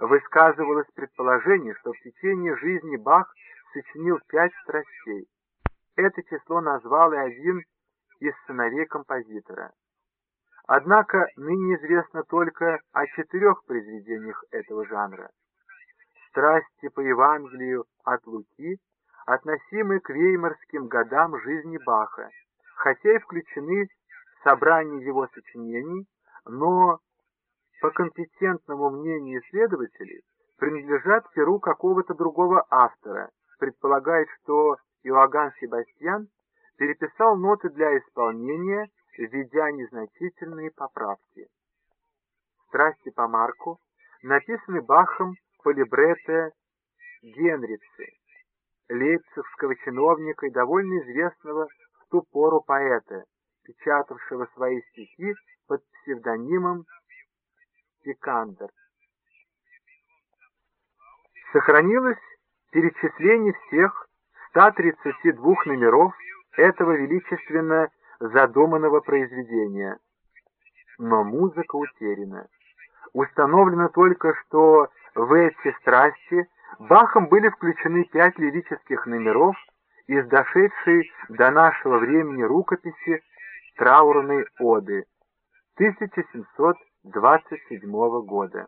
высказывалось предположение, что в течение жизни Бах сочинил пять страстей. Это число назвал и один из сыновей композитора. Однако ныне известно только о четырех произведениях этого жанра. «Страсти по Евангелию от Луки» относимы к веймарским годам жизни Баха, хотя и включены в собрание его сочинений, но, по компетентному мнению исследователей, принадлежат перу какого-то другого автора, предполагает, что Иоганн Себастьян переписал ноты для исполнения, введя незначительные поправки. «Страсти по Марку» написаны Бахом по либретто Генрицы, лейпцигского чиновника и довольно известного в ту пору поэта, печатавшего свои стихи под псевдонимом Пикандер. Сохранилось перечисление всех 132 номеров этого величественно задуманного произведения. Но музыка утеряна. Установлено только, что в эти страсти Бахом были включены пять лирических номеров из дошедшей до нашего времени рукописи траурной оды 1727 года.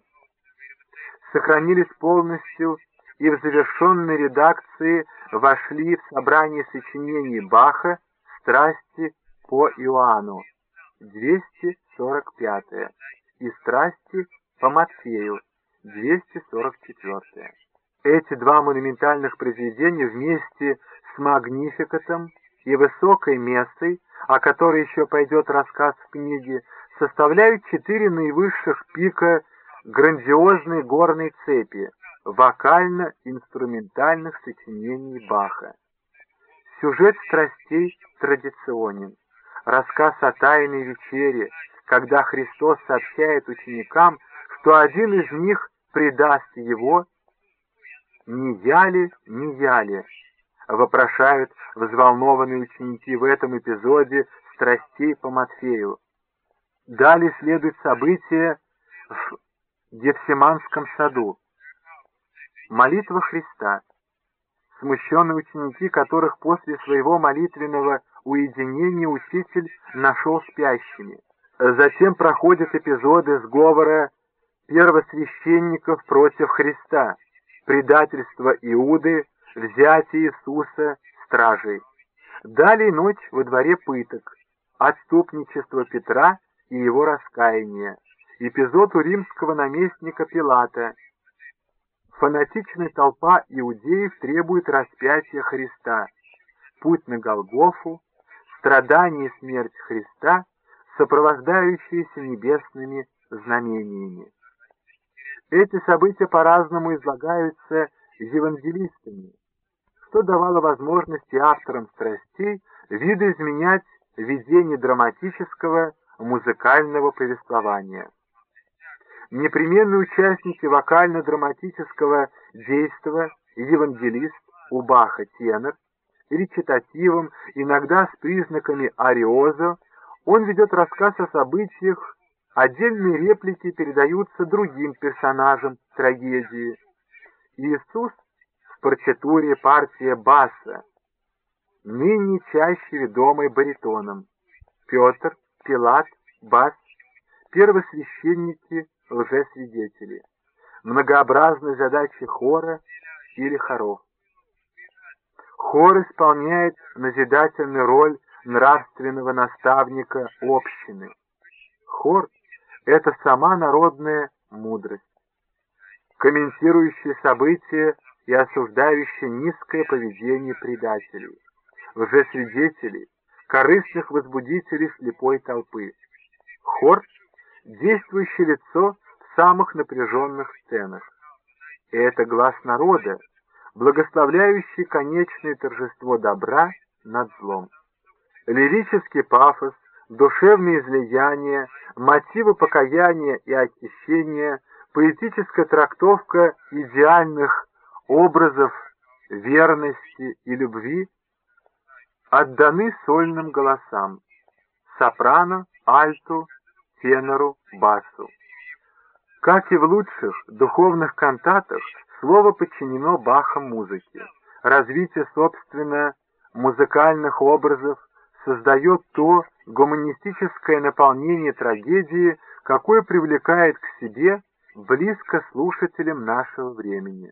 Сохранились полностью и в завершенной редакции вошли в собрание сочинений Баха «Страсти по Иоанну» 245 и «Страсти по Матфею» 244. Эти два монументальных произведения вместе с «Магнификатом» и «Высокой местой», о которой еще пойдет рассказ в книге, составляют четыре наивысших пика грандиозной горной цепи вокально-инструментальных сочинений Баха. Сюжет страстей традиционен. Рассказ о Тайной вечере, когда Христос сообщает ученикам, что один из них предаст его, «Не я ли, не я ли?» вопрошают взволнованные ученики в этом эпизоде страстей по Матфею. Далее следует событие в Гефсиманском саду. Молитва Христа. Смущенные ученики, которых после своего молитвенного уединения учитель нашел спящими. Затем проходят эпизоды сговора первосвященников против Христа, предательство Иуды, взятие Иисуса стражей. Далее ночь во дворе пыток, отступничество Петра и его раскаяние, эпизод у римского наместника Пилата. Фанатичная толпа иудеев требует распятия Христа, путь на Голгофу, страдание и смерть Христа, сопровождающиеся небесными знамениями. Эти события по-разному излагаются евангелистами, что давало возможности авторам страстей видоизменять видение драматического музыкального повествования. Непременные участники вокально-драматического действа евангелист у Баха тенор, речитативом, иногда с признаками ариоза, он ведет рассказ о событиях, отдельные реплики передаются другим персонажам трагедии. Иисус в партитуре партия баса, ныне чаще ведомый баритоном. Петр, Пилат, бас, первосвященники, лжесвидетели. Многообразные задачи хора или хоров. Хор исполняет назидательную роль нравственного наставника общины. Хор — это сама народная мудрость, комментирующая события и осуждающая низкое поведение предателей, лжесвидетелей, корыстных возбудителей слепой толпы. Хор — действующее лицо в самых напряженных сценах. И это глаз народа, благословляющий конечное торжество добра над злом. Лирический пафос, душевные излияния, мотивы покаяния и очищения, поэтическая трактовка идеальных образов верности и любви отданы сольным голосам — сопрано, альту, тенору, басу. Как и в лучших духовных кантатах, слово подчинено Бахом музыке. Развитие, собственно, музыкальных образов создает то гуманистическое наполнение трагедии, какое привлекает к себе близко слушателям нашего времени.